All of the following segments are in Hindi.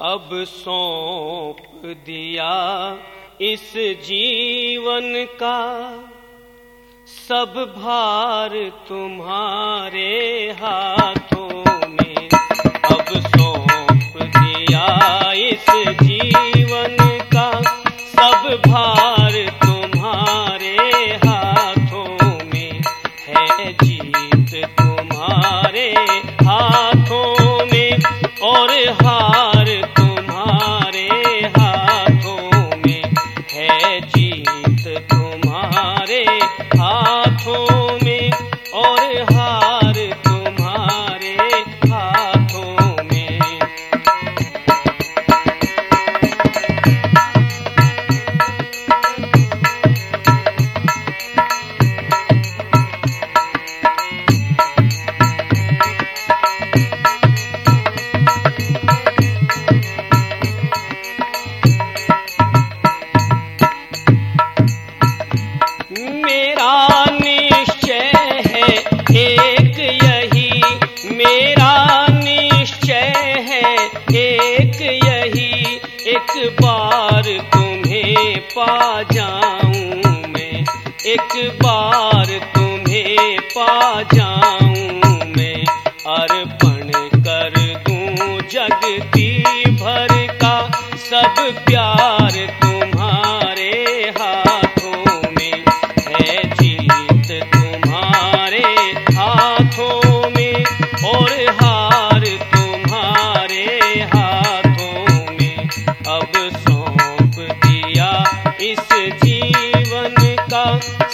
अब सौंप दिया इस जीवन का सब भार तुम्हारे एक बार तुम्हें पा जाऊँ मैं अर्पण कर दूँ जगती भर का सब प्यार।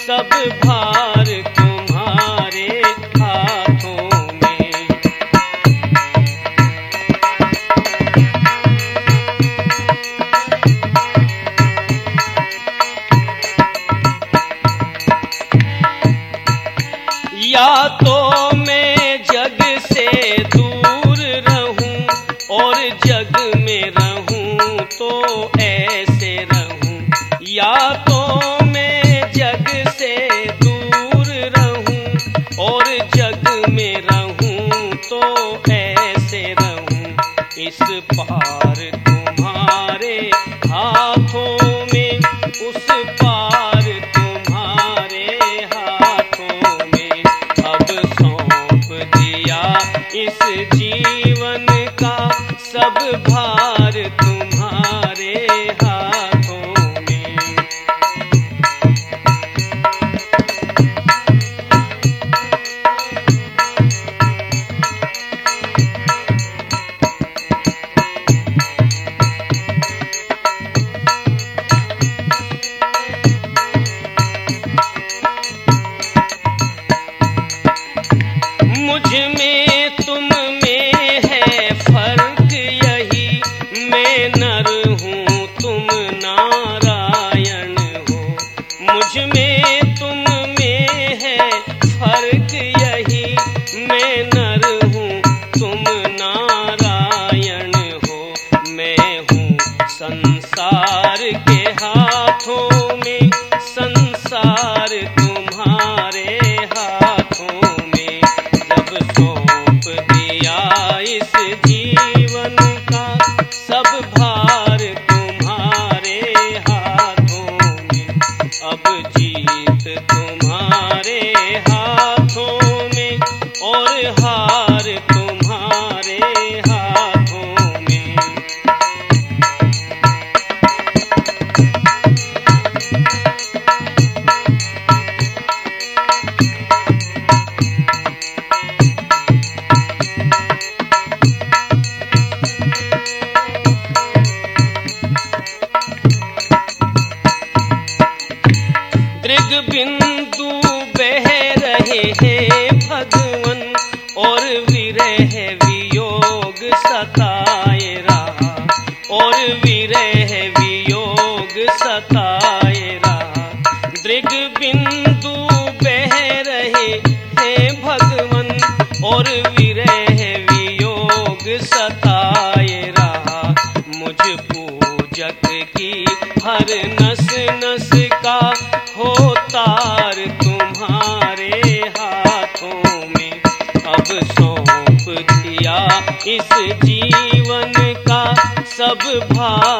सब भार इस जीव संसार के हाथ सब भार